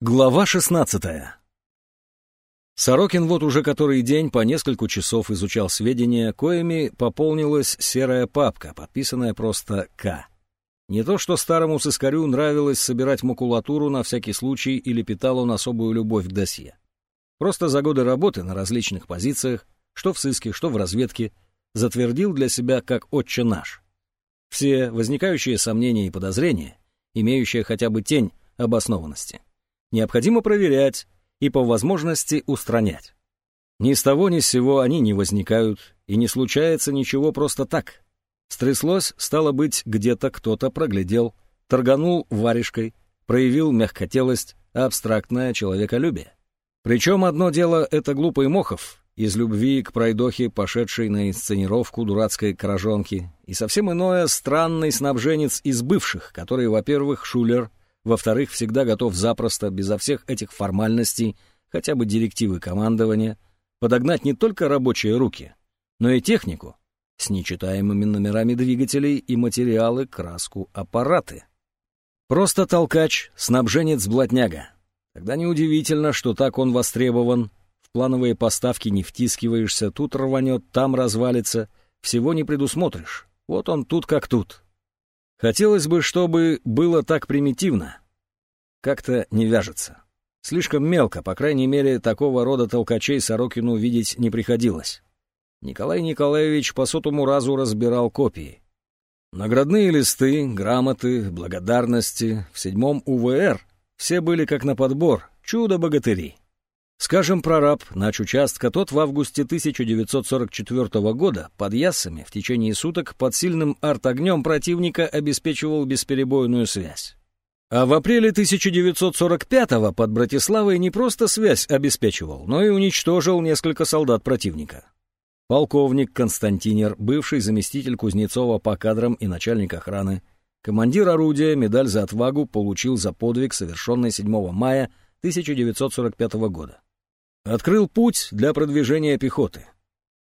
Глава 16 Сорокин вот уже который день по несколько часов изучал сведения, коими пополнилась серая папка, подписанная просто «К». Не то что старому сыскарю нравилось собирать макулатуру на всякий случай или питал он особую любовь к досье. Просто за годы работы на различных позициях, что в сыске, что в разведке, затвердил для себя как «отче наш». Все возникающие сомнения и подозрения, имеющие хотя бы тень обоснованности необходимо проверять и по возможности устранять. Ни с того ни с сего они не возникают, и не случается ничего просто так. Стряслось, стало быть, где-то кто-то проглядел, торганул варежкой, проявил мягкотелость, абстрактное человеколюбие. Причем одно дело — это глупый Мохов, из любви к пройдохе, пошедшей на инсценировку дурацкой кражонки, и совсем иное — странный снабженец из бывших, который, во-первых, шулер, во-вторых, всегда готов запросто, безо всех этих формальностей, хотя бы директивы командования, подогнать не только рабочие руки, но и технику с нечитаемыми номерами двигателей и материалы, краску, аппараты. Просто толкач, снабженец-блатняга. Тогда неудивительно, что так он востребован. В плановые поставки не втискиваешься, тут рванет, там развалится. Всего не предусмотришь. Вот он тут как тут. Хотелось бы, чтобы было так примитивно. Как-то не вяжется. Слишком мелко, по крайней мере, такого рода толкачей Сорокину видеть не приходилось. Николай Николаевич по сотому разу разбирал копии. Наградные листы, грамоты, благодарности в седьмом УВР все были как на подбор, чудо-богатыри. Скажем, прораб, начучастка, тот в августе 1944 года под Яссами в течение суток под сильным артогнем противника обеспечивал бесперебойную связь. А в апреле 1945 под Братиславой не просто связь обеспечивал, но и уничтожил несколько солдат противника. Полковник Константинер, бывший заместитель Кузнецова по кадрам и начальник охраны, командир орудия, медаль за отвагу получил за подвиг, совершенный 7 мая 1945 года открыл путь для продвижения пехоты.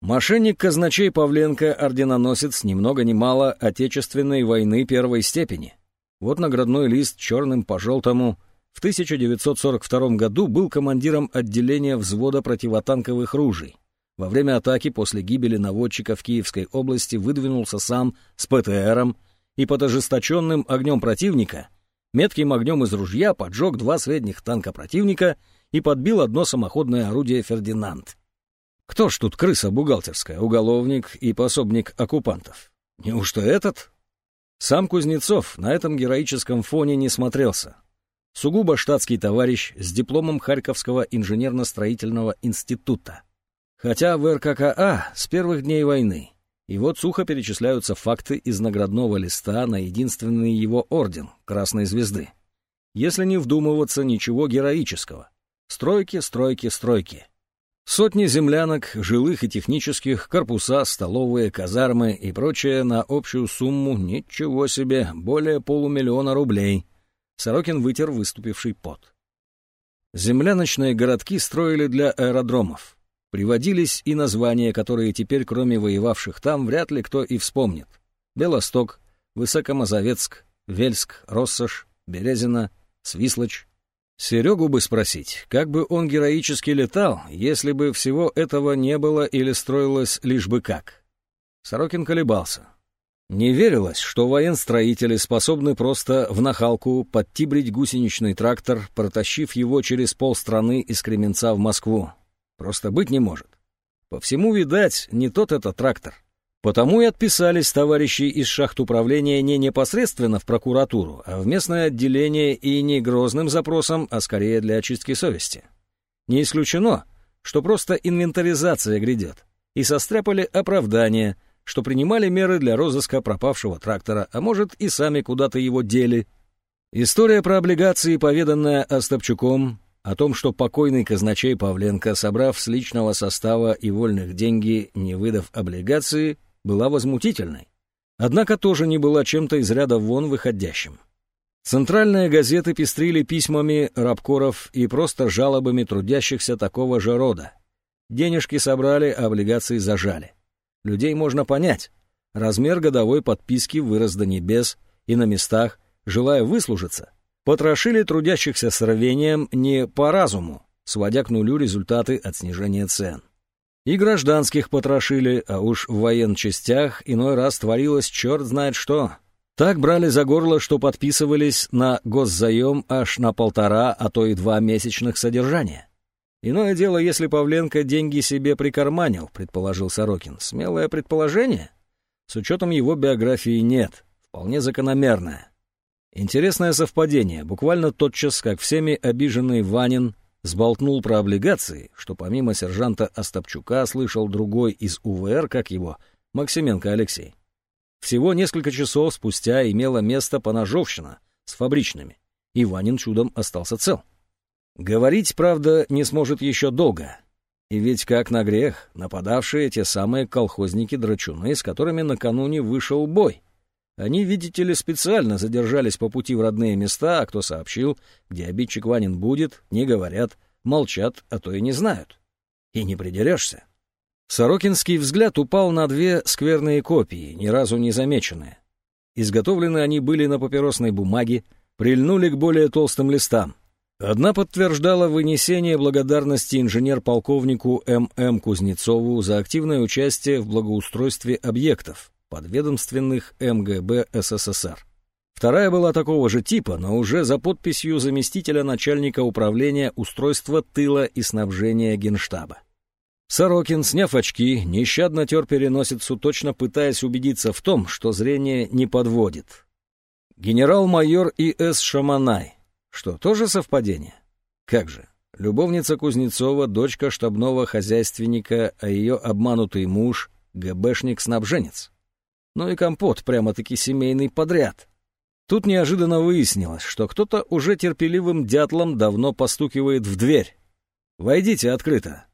Мошенник казначей Павленко орденоносец ни много ни мало Отечественной войны первой степени. Вот наградной лист черным по желтому. В 1942 году был командиром отделения взвода противотанковых ружей. Во время атаки после гибели наводчика в Киевской области выдвинулся сам с ПТРом и под ожесточенным огнем противника, метким огнем из ружья поджег два средних танка противника — и подбил одно самоходное орудие «Фердинанд». Кто ж тут крыса бухгалтерская, уголовник и пособник оккупантов? Неужто этот? Сам Кузнецов на этом героическом фоне не смотрелся. Сугубо штатский товарищ с дипломом Харьковского инженерно-строительного института. Хотя в РККА с первых дней войны. И вот сухо перечисляются факты из наградного листа на единственный его орден — Красной Звезды. Если не вдумываться, ничего героического. Стройки, стройки, стройки. Сотни землянок, жилых и технических, корпуса, столовые, казармы и прочее на общую сумму, ничего себе, более полумиллиона рублей. Сорокин вытер выступивший пот. Земляночные городки строили для аэродромов. Приводились и названия, которые теперь, кроме воевавших там, вряд ли кто и вспомнит. Белосток, Высокомазовецк, Вельск, Россош, Березина, Свислочь, Серегу бы спросить, как бы он героически летал, если бы всего этого не было или строилось лишь бы как. Сорокин колебался. Не верилось, что военстроители способны просто в нахалку подтибрить гусеничный трактор, протащив его через полстраны из Кременца в Москву. Просто быть не может. По всему, видать, не тот это трактор. Потому и отписались товарищи из шахт управления не непосредственно в прокуратуру, а в местное отделение и не грозным запросом, а скорее для очистки совести. Не исключено, что просто инвентаризация грядет, и состряпали оправдание, что принимали меры для розыска пропавшего трактора, а может и сами куда-то его дели. История про облигации, поведанная Остапчуком, о том, что покойный казначей Павленко, собрав с личного состава и вольных деньги, не выдав облигации, была возмутительной, однако тоже не была чем-то из ряда вон выходящим. Центральные газеты пестрили письмами рабкоров и просто жалобами трудящихся такого же рода. Денежки собрали, а облигации зажали. Людей можно понять. Размер годовой подписки вырос до небес, и на местах, желая выслужиться, Потрошили трудящихся с рвением не по разуму, сводя к нулю результаты от снижения цен. И гражданских потрошили, а уж в военчастях иной раз творилось черт знает что. Так брали за горло, что подписывались на госзаем аж на полтора, а то и два месячных содержания. Иное дело, если Павленко деньги себе прикарманил, предположил Сорокин. Смелое предположение? С учетом его биографии нет. Вполне закономерное. Интересное совпадение. Буквально тотчас, как всеми обиженный Ванин сболтнул про облигации, что помимо сержанта Остапчука слышал другой из УВР, как его, Максименко Алексей. Всего несколько часов спустя имела место поножовщина с фабричными, и Ванин чудом остался цел. Говорить, правда, не сможет еще долго. И ведь как на грех, нападавшие те самые колхозники-драчуны, с которыми накануне вышел бой. Они, видите ли, специально задержались по пути в родные места, а кто сообщил, где обидчик Ванин будет, не говорят, молчат, а то и не знают. И не придерешься. Сорокинский взгляд упал на две скверные копии, ни разу не замеченные. Изготовлены они были на папиросной бумаге, прильнули к более толстым листам. Одна подтверждала вынесение благодарности инженер-полковнику М.М. Кузнецову за активное участие в благоустройстве объектов, подведомственных МГБ СССР. Вторая была такого же типа, но уже за подписью заместителя начальника управления устройства тыла и снабжения Генштаба. Сорокин, сняв очки, нещадно тер переносицу, точно пытаясь убедиться в том, что зрение не подводит. Генерал-майор И.С. Шаманай. Что, тоже совпадение? Как же. Любовница Кузнецова, дочка штабного хозяйственника, а ее обманутый муж — ГБшник-снабженец. Ну и компот, прямо-таки семейный подряд. Тут неожиданно выяснилось, что кто-то уже терпеливым дятлом давно постукивает в дверь. «Войдите открыто»,